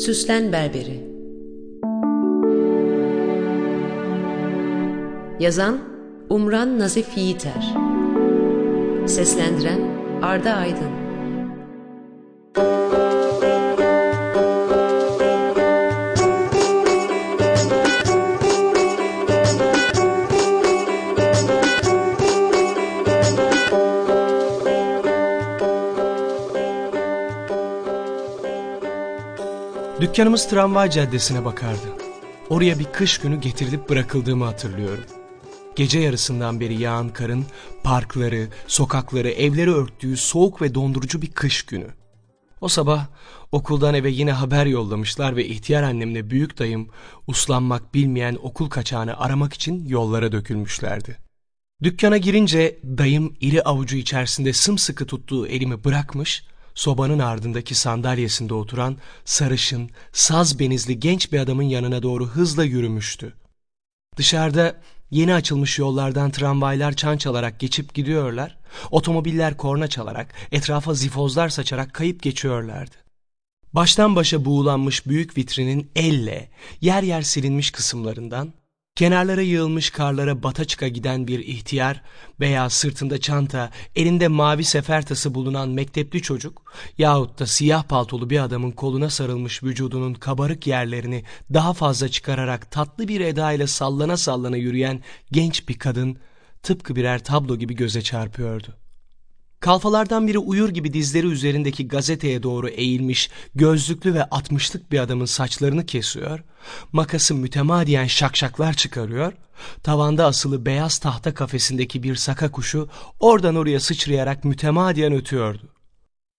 Süslen Berberi. Yazan Umran Nazif Yiğiter. Seslendiren Arda Aydın Dükkanımız tramvay caddesine bakardı. Oraya bir kış günü getirilip bırakıldığımı hatırlıyorum. Gece yarısından beri yağan karın parkları, sokakları, evleri örttüğü soğuk ve dondurucu bir kış günü. O sabah okuldan eve yine haber yollamışlar ve ihtiyar annemle büyük dayım uslanmak bilmeyen okul kaçağını aramak için yollara dökülmüşlerdi. Dükkana girince dayım iri avucu içerisinde sımsıkı tuttuğu elimi bırakmış, sobanın ardındaki sandalyesinde oturan sarışın, saz benizli genç bir adamın yanına doğru hızla yürümüştü. Dışarıda yeni açılmış yollardan tramvaylar çan çalarak geçip gidiyorlar, otomobiller korna çalarak, etrafa zifozlar saçarak kayıp geçiyorlardı. Baştan başa buğulanmış büyük vitrinin elle, yer yer silinmiş kısımlarından, Kenarlara yığılmış karlara bata çıka giden bir ihtiyar veya sırtında çanta, elinde mavi sefertası bulunan mektepli çocuk yahut da siyah paltolu bir adamın koluna sarılmış vücudunun kabarık yerlerini daha fazla çıkararak tatlı bir edayla sallana sallana yürüyen genç bir kadın tıpkı birer tablo gibi göze çarpıyordu. Kalfalardan biri uyur gibi dizleri üzerindeki gazeteye doğru eğilmiş, gözlüklü ve atmışlık bir adamın saçlarını kesiyor, makası mütemadiyen şakşaklar çıkarıyor, tavanda asılı beyaz tahta kafesindeki bir saka kuşu oradan oraya sıçrayarak mütemadiyen ötüyordu.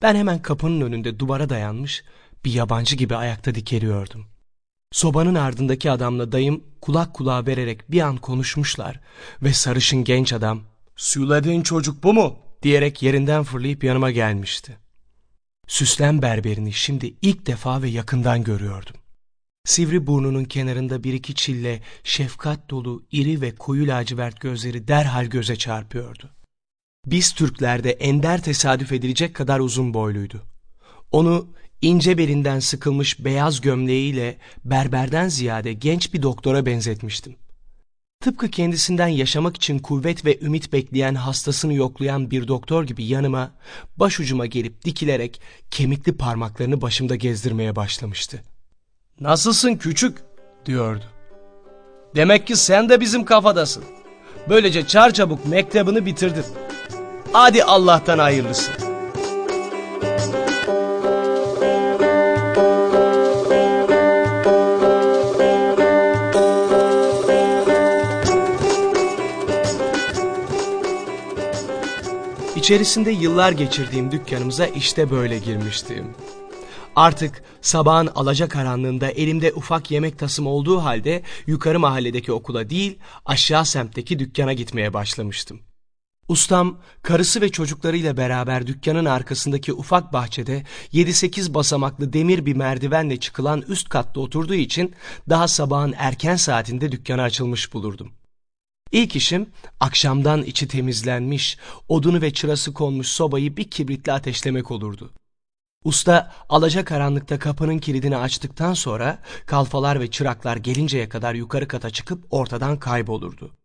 Ben hemen kapının önünde duvara dayanmış, bir yabancı gibi ayakta dikeliyordum. Sobanın ardındaki adamla dayım kulak kulağa vererek bir an konuşmuşlar ve sarışın genç adam, ''Söylediğin çocuk bu mu?'' Diyerek yerinden fırlayıp yanıma gelmişti. Süslen berberini şimdi ilk defa ve yakından görüyordum. Sivri burnunun kenarında bir iki çille şefkat dolu iri ve koyu lacivert gözleri derhal göze çarpıyordu. Biz Türklerde ender tesadüf edilecek kadar uzun boyluydu. Onu ince belinden sıkılmış beyaz gömleğiyle berberden ziyade genç bir doktora benzetmiştim. Tıpkı kendisinden yaşamak için kuvvet ve ümit bekleyen hastasını yoklayan bir doktor gibi yanıma, başucuma gelip dikilerek kemikli parmaklarını başımda gezdirmeye başlamıştı. ''Nasılsın küçük?'' diyordu. ''Demek ki sen de bizim kafadasın. Böylece çarçabuk mektebini bitirdin. Hadi Allah'tan hayırlısı.'' İçerisinde yıllar geçirdiğim dükkanımıza işte böyle girmiştim. Artık sabahın alacakaranlığında elimde ufak yemek tasım olduğu halde yukarı mahalledeki okula değil aşağı semtteki dükkana gitmeye başlamıştım. Ustam karısı ve çocuklarıyla beraber dükkanın arkasındaki ufak bahçede 7-8 basamaklı demir bir merdivenle çıkılan üst katta oturduğu için daha sabahın erken saatinde dükkanı açılmış bulurdum. İlk işim akşamdan içi temizlenmiş, odunu ve çırası konmuş sobayı bir kibritle ateşlemek olurdu. Usta alacakaranlıkta kapının kilidini açtıktan sonra kalfalar ve çıraklar gelinceye kadar yukarı kata çıkıp ortadan kaybolurdu.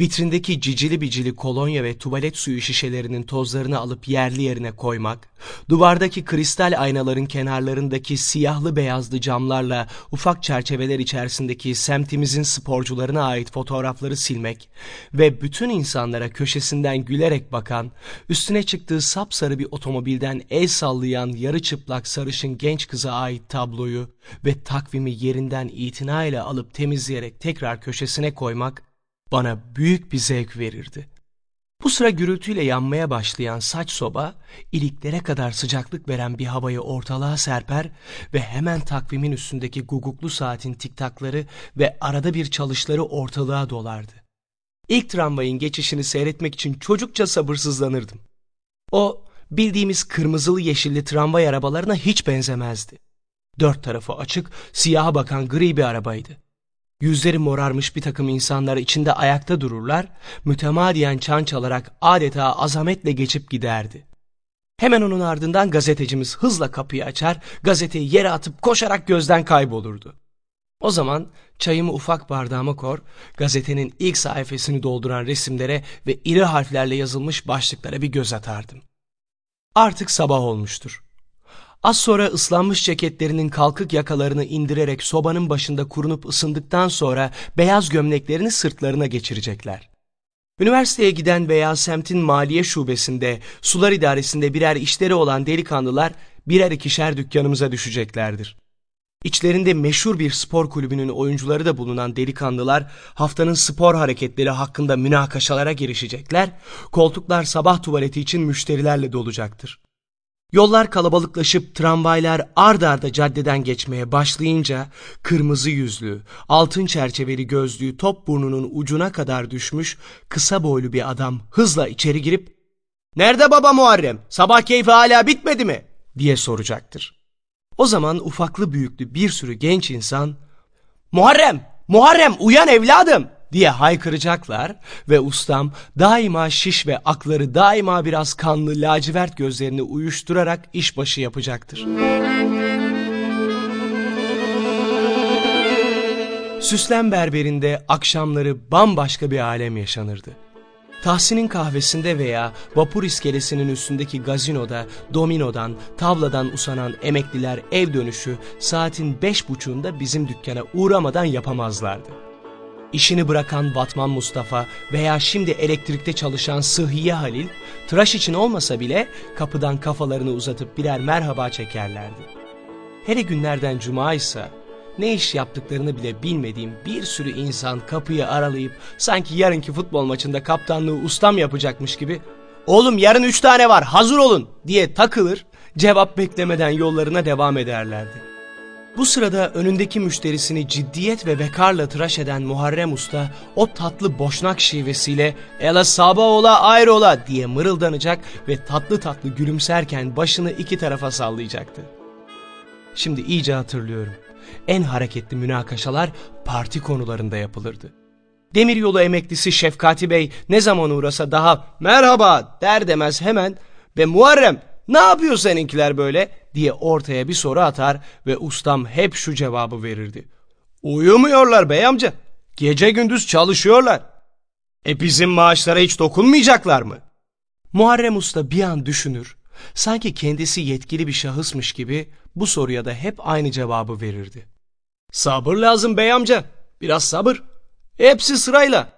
Vitrindeki cicili bicili kolonya ve tuvalet suyu şişelerinin tozlarını alıp yerli yerine koymak, duvardaki kristal aynaların kenarlarındaki siyahlı beyazlı camlarla ufak çerçeveler içerisindeki semtimizin sporcularına ait fotoğrafları silmek ve bütün insanlara köşesinden gülerek bakan, üstüne çıktığı sapsarı bir otomobilden el sallayan yarı çıplak sarışın genç kıza ait tabloyu ve takvimi yerinden itinayla alıp temizleyerek tekrar köşesine koymak, bana büyük bir zevk verirdi. Bu sıra gürültüyle yanmaya başlayan saç soba, iliklere kadar sıcaklık veren bir havayı ortalığa serper ve hemen takvimin üstündeki guguklu saatin tiktakları ve arada bir çalışları ortalığa dolardı. İlk tramvayın geçişini seyretmek için çocukça sabırsızlanırdım. O, bildiğimiz kırmızılı yeşilli tramvay arabalarına hiç benzemezdi. Dört tarafı açık, siyaha bakan gri bir arabaydı. Yüzleri morarmış bir takım insanlar içinde ayakta dururlar, mütemadiyen çan çalarak adeta azametle geçip giderdi. Hemen onun ardından gazetecimiz hızla kapıyı açar, gazeteyi yere atıp koşarak gözden kaybolurdu. O zaman çayımı ufak bardağıma kor, gazetenin ilk sayfasını dolduran resimlere ve iri harflerle yazılmış başlıklara bir göz atardım. Artık sabah olmuştur. Az sonra ıslanmış ceketlerinin kalkık yakalarını indirerek sobanın başında kurunup ısındıktan sonra beyaz gömleklerini sırtlarına geçirecekler. Üniversiteye giden veya semtin maliye şubesinde, sular idaresinde birer işleri olan delikanlılar birer ikişer dükkanımıza düşeceklerdir. İçlerinde meşhur bir spor kulübünün oyuncuları da bulunan delikanlılar haftanın spor hareketleri hakkında münakaşalara girişecekler, koltuklar sabah tuvaleti için müşterilerle dolacaktır. Yollar kalabalıklaşıp tramvaylar ard arda caddeden geçmeye başlayınca kırmızı yüzlü, altın çerçeveli gözlüğü top burnunun ucuna kadar düşmüş kısa boylu bir adam hızla içeri girip ''Nerede baba Muharrem? Sabah keyfi hala bitmedi mi?'' diye soracaktır. O zaman ufaklı büyüklü bir sürü genç insan ''Muharrem, Muharrem uyan evladım!'' Diye haykıracaklar ve ustam daima şiş ve akları daima biraz kanlı lacivert gözlerini uyuşturarak işbaşı yapacaktır. Süslen berberinde akşamları bambaşka bir alem yaşanırdı. Tahsin'in kahvesinde veya vapur iskelesinin üstündeki gazinoda, dominodan, tavladan usanan emekliler ev dönüşü saatin beş buçuğunda bizim dükkana uğramadan yapamazlardı. İşini bırakan Batman Mustafa veya şimdi elektrikte çalışan Sıhhiye Halil, tıraş için olmasa bile kapıdan kafalarını uzatıp birer merhaba çekerlerdi. Hele günlerden cuma ise ne iş yaptıklarını bile bilmediğim bir sürü insan kapıyı aralayıp sanki yarınki futbol maçında kaptanlığı ustam yapacakmış gibi ''Oğlum yarın üç tane var hazır olun'' diye takılır, cevap beklemeden yollarına devam ederlerdi. Bu sırada önündeki müşterisini ciddiyet ve bekarla tıraş eden Muharrem Usta o tatlı boşnak şivesiyle ''Ela sabah ola ayrı ola'' diye mırıldanacak ve tatlı tatlı gülümserken başını iki tarafa sallayacaktı. Şimdi iyice hatırlıyorum. En hareketli münakaşalar parti konularında yapılırdı. Demiryolu emeklisi Şefkati Bey ne zaman uğrasa daha merhaba der demez hemen ve Muharrem ne yapıyor seninkiler böyle diye ortaya bir soru atar ve ustam hep şu cevabı verirdi. Uyumuyorlar bey amca. Gece gündüz çalışıyorlar. E bizim maaşlara hiç dokunmayacaklar mı? Muharrem Usta bir an düşünür. Sanki kendisi yetkili bir şahısmış gibi bu soruya da hep aynı cevabı verirdi. Sabır lazım bey amca. Biraz sabır. Hepsi sırayla.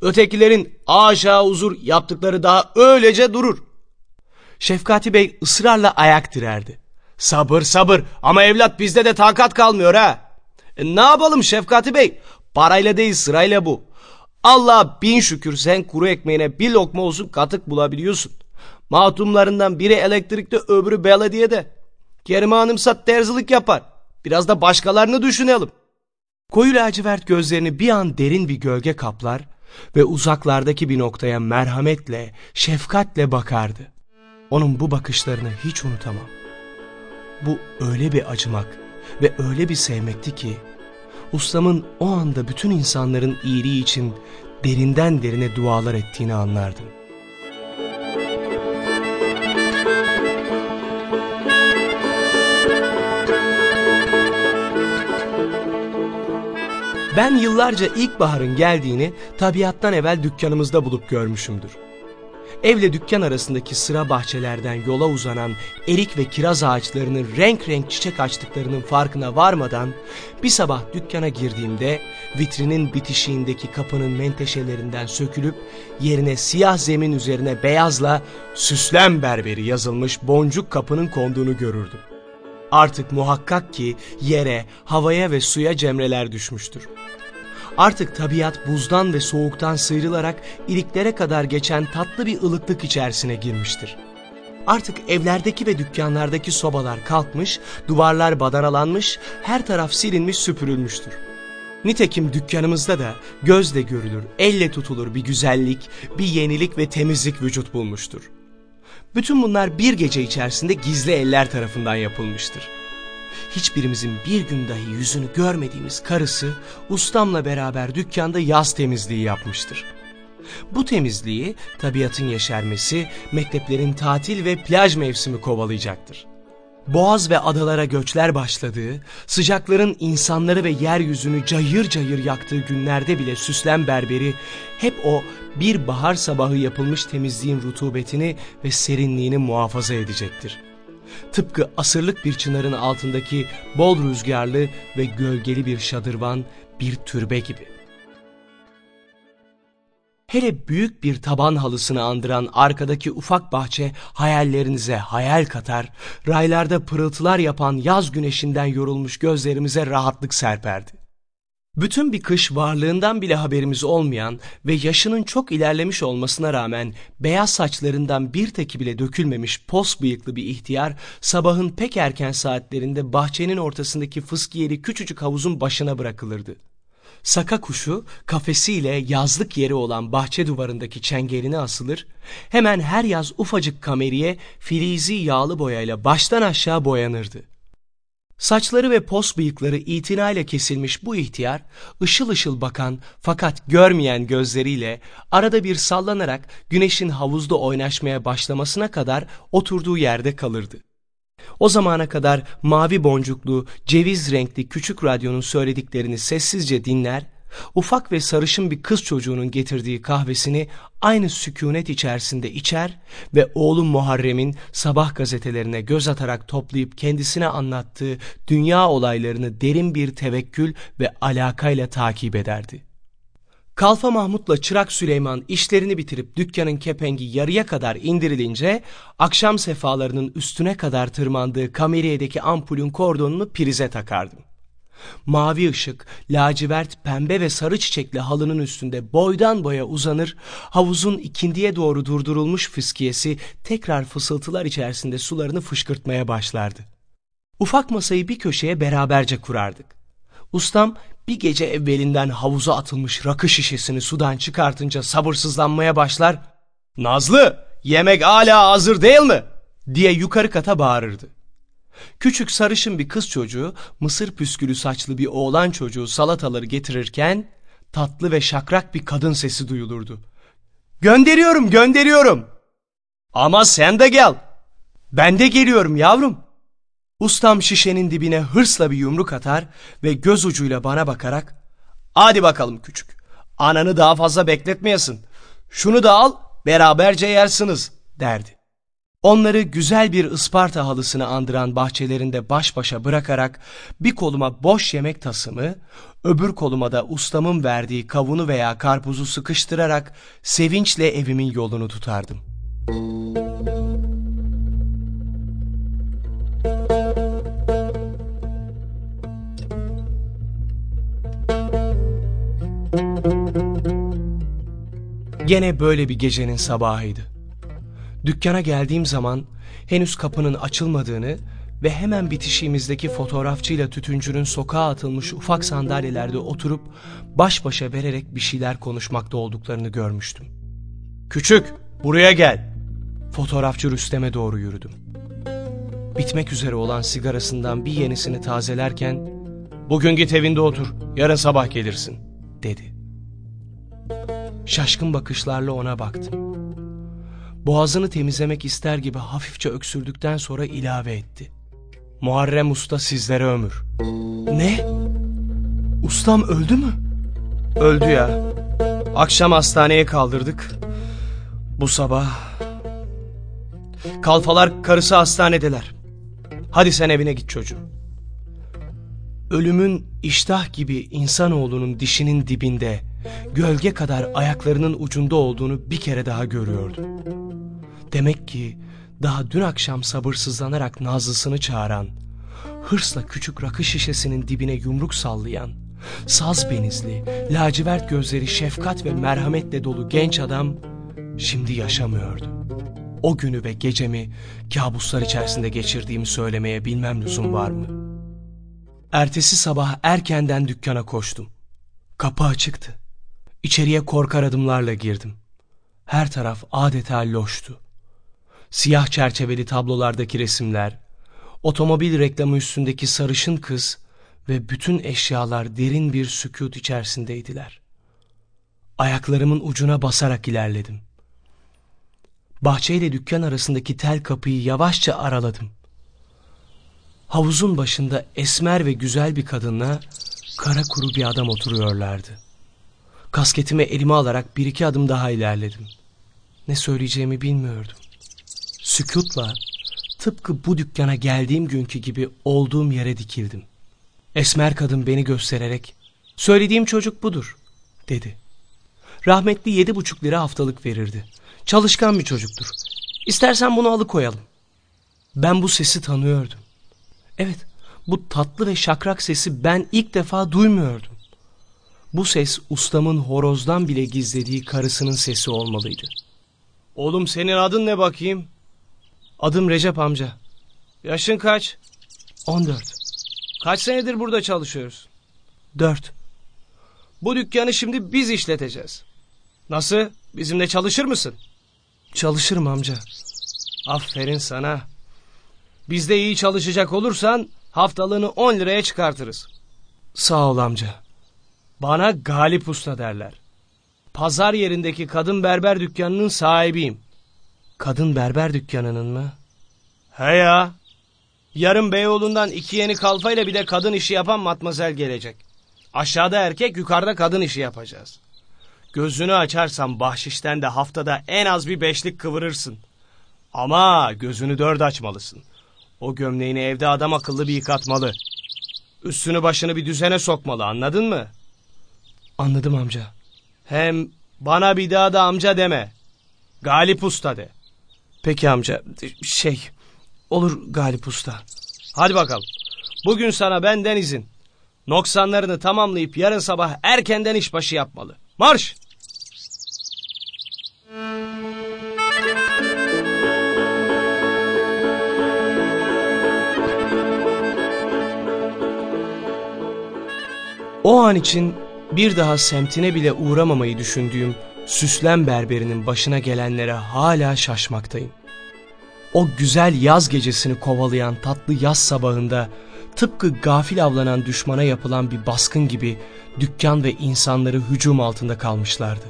Ötekilerin aşağı uzur yaptıkları daha öylece durur. Şefkati Bey ısrarla ayak direrdi. Sabır sabır ama evlat bizde de takat kalmıyor ha. E, ne yapalım Şefkati Bey? Parayla değil sırayla bu. Allah bin şükür sen kuru ekmeğine bir lokma olsun katık bulabiliyorsun. Matumlarından biri elektrikte öbürü belediyede. Kerime Hanım sat terzilik yapar. Biraz da başkalarını düşünelim. Koyu lacivert gözlerini bir an derin bir gölge kaplar ve uzaklardaki bir noktaya merhametle, şefkatle bakardı. Onun bu bakışlarını hiç unutamam. Bu öyle bir acımak ve öyle bir sevmekti ki, ustamın o anda bütün insanların iyiliği için derinden derine dualar ettiğini anlardım. Ben yıllarca ilkbaharın geldiğini tabiattan evvel dükkanımızda bulup görmüşümdür. Evle dükkan arasındaki sıra bahçelerden yola uzanan erik ve kiraz ağaçlarının renk renk çiçek açtıklarının farkına varmadan bir sabah dükkana girdiğimde vitrinin bitişiğindeki kapının menteşelerinden sökülüp yerine siyah zemin üzerine beyazla süslem berberi yazılmış boncuk kapının konduğunu görürdüm. Artık muhakkak ki yere, havaya ve suya cemreler düşmüştür. Artık tabiat buzdan ve soğuktan sıyrılarak iliklere kadar geçen tatlı bir ılıklık içerisine girmiştir. Artık evlerdeki ve dükkanlardaki sobalar kalkmış, duvarlar badanalanmış, her taraf silinmiş süpürülmüştür. Nitekim dükkanımızda da gözle görülür, elle tutulur bir güzellik, bir yenilik ve temizlik vücut bulmuştur. Bütün bunlar bir gece içerisinde gizli eller tarafından yapılmıştır hiçbirimizin bir gün dahi yüzünü görmediğimiz karısı ustamla beraber dükkanda yaz temizliği yapmıştır. Bu temizliği tabiatın yeşermesi, mekteplerin tatil ve plaj mevsimi kovalayacaktır. Boğaz ve adalara göçler başladığı, sıcakların insanları ve yeryüzünü cayır cayır yaktığı günlerde bile süslen berberi hep o bir bahar sabahı yapılmış temizliğin rutubetini ve serinliğini muhafaza edecektir. Tıpkı asırlık bir çınarın altındaki bol rüzgarlı ve gölgeli bir şadırvan, bir türbe gibi. Hele büyük bir taban halısını andıran arkadaki ufak bahçe hayallerinize hayal katar, raylarda pırıltılar yapan yaz güneşinden yorulmuş gözlerimize rahatlık serperdi. Bütün bir kış varlığından bile haberimiz olmayan ve yaşının çok ilerlemiş olmasına rağmen beyaz saçlarından bir teki bile dökülmemiş pos bıyıklı bir ihtiyar sabahın pek erken saatlerinde bahçenin ortasındaki fıskiyeli küçücük havuzun başına bırakılırdı. Saka kuşu kafesiyle yazlık yeri olan bahçe duvarındaki çengeline asılır, hemen her yaz ufacık kameriye filizi yağlı boyayla baştan aşağı boyanırdı. Saçları ve pos bıyıkları itinayla kesilmiş bu ihtiyar, ışıl ışıl bakan fakat görmeyen gözleriyle arada bir sallanarak güneşin havuzda oynaşmaya başlamasına kadar oturduğu yerde kalırdı. O zamana kadar mavi boncuklu, ceviz renkli küçük radyonun söylediklerini sessizce dinler, ufak ve sarışın bir kız çocuğunun getirdiği kahvesini aynı sükunet içerisinde içer ve oğlum Muharrem'in sabah gazetelerine göz atarak toplayıp kendisine anlattığı dünya olaylarını derin bir tevekkül ve alakayla takip ederdi. Kalfa Mahmut'la Çırak Süleyman işlerini bitirip dükkanın kepengi yarıya kadar indirilince akşam sefalarının üstüne kadar tırmandığı kameriyedeki ampulün kordonunu prize takardım. Mavi ışık, lacivert, pembe ve sarı çiçekli halının üstünde boydan boya uzanır, havuzun ikindiye doğru durdurulmuş fıskiyesi tekrar fısıltılar içerisinde sularını fışkırtmaya başlardı. Ufak masayı bir köşeye beraberce kurardık. Ustam bir gece evvelinden havuza atılmış rakı şişesini sudan çıkartınca sabırsızlanmaya başlar. Nazlı yemek hala hazır değil mi? diye yukarı kata bağırırdı. Küçük sarışın bir kız çocuğu, mısır püskülü saçlı bir oğlan çocuğu salataları getirirken tatlı ve şakrak bir kadın sesi duyulurdu. Gönderiyorum, gönderiyorum. Ama sen de gel. Ben de geliyorum yavrum. Ustam şişenin dibine hırsla bir yumruk atar ve göz ucuyla bana bakarak ''Hadi bakalım küçük, ananı daha fazla bekletmeyesin. Şunu da al, beraberce yersiniz.'' derdi. Onları güzel bir Isparta halısını andıran bahçelerinde baş başa bırakarak bir koluma boş yemek tasımı, öbür koluma da ustamın verdiği kavunu veya karpuzu sıkıştırarak sevinçle evimin yolunu tutardım. Gene böyle bir gecenin sabahıydı. Dükkana geldiğim zaman henüz kapının açılmadığını ve hemen bitişiğimizdeki fotoğrafçıyla tütüncünün sokağa atılmış ufak sandalyelerde oturup baş başa vererek bir şeyler konuşmakta olduklarını görmüştüm. Küçük, buraya gel. Fotoğrafçı Rüstem'e doğru yürüdüm. Bitmek üzere olan sigarasından bir yenisini tazelerken ''Bugün git evinde otur, yarın sabah gelirsin.'' dedi. Şaşkın bakışlarla ona baktım. Boğazını temizlemek ister gibi hafifçe öksürdükten sonra ilave etti. Muharrem Usta sizlere ömür. Ne? Ustam öldü mü? Öldü ya. Akşam hastaneye kaldırdık. Bu sabah... Kalfalar karısı hastanedeler. Hadi sen evine git çocuğum. Ölümün iştah gibi insanoğlunun dişinin dibinde gölge kadar ayaklarının ucunda olduğunu bir kere daha görüyordu. Demek ki daha dün akşam sabırsızlanarak Nazlısını çağıran, hırsla küçük rakı şişesinin dibine yumruk sallayan, saz benizli, lacivert gözleri şefkat ve merhametle dolu genç adam şimdi yaşamıyordu. O günü ve gecemi kabuslar içerisinde geçirdiğimi söylemeye bilmem lüzum var mı? Ertesi sabah erkenden dükkana koştum. Kapı açıktı. İçeriye korkar adımlarla girdim. Her taraf adeta loştu. Siyah çerçeveli tablolardaki resimler, otomobil reklamı üstündeki sarışın kız ve bütün eşyalar derin bir sükut içerisindeydiler. Ayaklarımın ucuna basarak ilerledim. Bahçeyle dükkan arasındaki tel kapıyı yavaşça araladım. Havuzun başında esmer ve güzel bir kadınla kara kuru bir adam oturuyorlardı. Kasketimi elime alarak bir iki adım daha ilerledim. Ne söyleyeceğimi bilmiyordum. Sükutla tıpkı bu dükkana geldiğim günkü gibi olduğum yere dikildim. Esmer kadın beni göstererek söylediğim çocuk budur dedi. Rahmetli yedi buçuk lira haftalık verirdi. Çalışkan bir çocuktur. İstersen bunu alıkoyalım. Ben bu sesi tanıyordum. Evet, bu tatlı ve şakrak sesi ben ilk defa duymuyordum. Bu ses ustamın horozdan bile gizlediği karısının sesi olmalıydı. Oğlum senin adın ne bakayım? Adım Recep amca. Yaşın kaç? 14. Kaç senedir burada çalışıyoruz? 4. Bu dükkanı şimdi biz işleteceğiz. Nasıl? Bizimle çalışır mısın? Çalışırım amca. Aferin sana. Bizde iyi çalışacak olursan haftalığını 10 liraya çıkartırız. Sağ ol amca. Bana Galip Usta derler. Pazar yerindeki kadın berber dükkanının sahibiyim. Kadın berber dükkanının mı? He ya. Yarın Beyoğlu'ndan iki yeni kalfayla bir de kadın işi yapan matmazel gelecek. Aşağıda erkek yukarıda kadın işi yapacağız. Gözünü açarsan bahşişten de haftada en az bir beşlik kıvırırsın. Ama gözünü dört açmalısın. O gömleğini evde adam akıllı bir yıkatmalı. Üstünü başını bir düzene sokmalı anladın mı? Anladım amca. Hem bana bir daha da amca deme. Galip Usta de. Peki amca şey olur Galip Usta. Hadi bakalım. Bugün sana benden izin. Noksanlarını tamamlayıp yarın sabah erkenden işbaşı yapmalı. Marş! O an için bir daha semtine bile uğramamayı düşündüğüm süslen berberinin başına gelenlere hala şaşmaktayım. O güzel yaz gecesini kovalayan tatlı yaz sabahında tıpkı gafil avlanan düşmana yapılan bir baskın gibi dükkan ve insanları hücum altında kalmışlardı.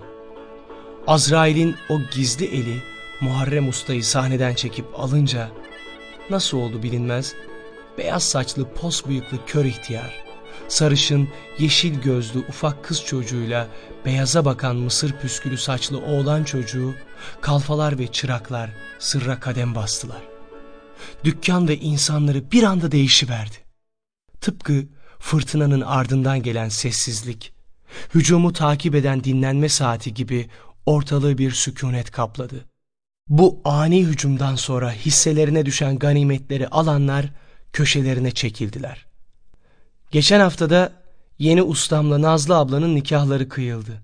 Azrail'in o gizli eli Muharrem Usta'yı sahneden çekip alınca nasıl oldu bilinmez beyaz saçlı pos bıyıklı kör ihtiyar sarışın, yeşil gözlü ufak kız çocuğuyla beyaza bakan mısır püskülü saçlı oğlan çocuğu, kalfalar ve çıraklar sırra kadem bastılar. Dükkan ve insanları bir anda değişiverdi. Tıpkı fırtınanın ardından gelen sessizlik, hücumu takip eden dinlenme saati gibi ortalığı bir sükunet kapladı. Bu ani hücumdan sonra hisselerine düşen ganimetleri alanlar köşelerine çekildiler. Geçen haftada yeni ustamla Nazlı ablanın nikahları kıyıldı.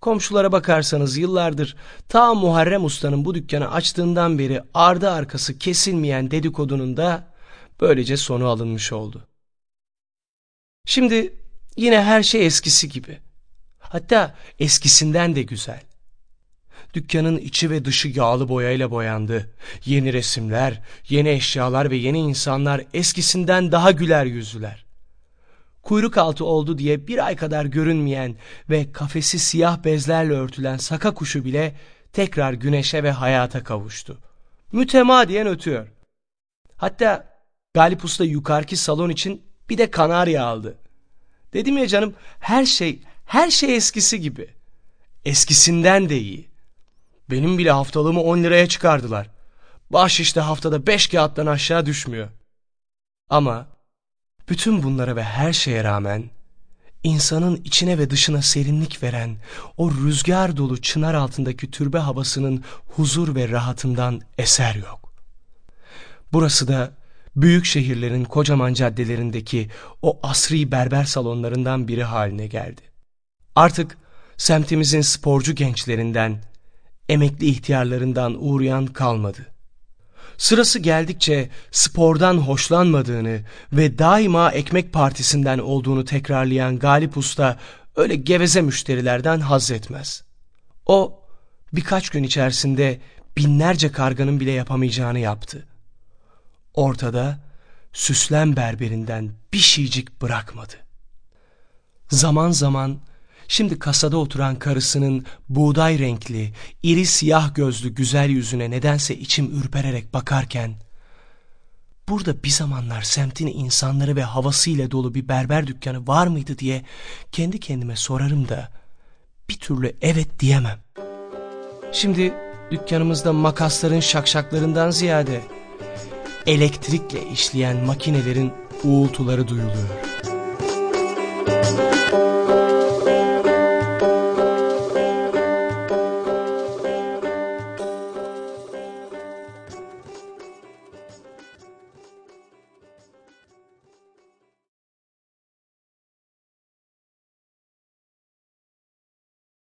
Komşulara bakarsanız yıllardır ta Muharrem Usta'nın bu dükkanı açtığından beri ardı arkası kesilmeyen dedikodunun da böylece sonu alınmış oldu. Şimdi yine her şey eskisi gibi. Hatta eskisinden de güzel. Dükkanın içi ve dışı yağlı boyayla boyandı. Yeni resimler, yeni eşyalar ve yeni insanlar eskisinden daha güler yüzlüler kuyruk altı oldu diye bir ay kadar görünmeyen ve kafesi siyah bezlerle örtülen saka kuşu bile tekrar güneşe ve hayata kavuştu. Mütemadiyen ötüyor. Hatta Galip Usta yukarıki salon için bir de kanarya aldı. Dedim ya canım her şey, her şey eskisi gibi. Eskisinden de iyi. Benim bile haftalığımı 10 liraya çıkardılar. Baş işte haftada 5 kağıttan aşağı düşmüyor. Ama bütün bunlara ve her şeye rağmen insanın içine ve dışına serinlik veren o rüzgar dolu çınar altındaki türbe havasının huzur ve rahatından eser yok. Burası da büyük şehirlerin kocaman caddelerindeki o asri berber salonlarından biri haline geldi. Artık semtimizin sporcu gençlerinden, emekli ihtiyarlarından uğrayan kalmadı. Sırası geldikçe spordan hoşlanmadığını ve daima ekmek partisinden olduğunu tekrarlayan Galip Usta öyle geveze müşterilerden haz etmez. O birkaç gün içerisinde binlerce karganın bile yapamayacağını yaptı. Ortada süslen berberinden bir şeycik bırakmadı. Zaman zaman Şimdi kasada oturan karısının buğday renkli, iri siyah gözlü güzel yüzüne nedense içim ürpererek bakarken, burada bir zamanlar semtin insanları ve havasıyla dolu bir berber dükkanı var mıydı diye kendi kendime sorarım da bir türlü evet diyemem. Şimdi dükkanımızda makasların şakşaklarından ziyade elektrikle işleyen makinelerin uğultuları duyuluyor.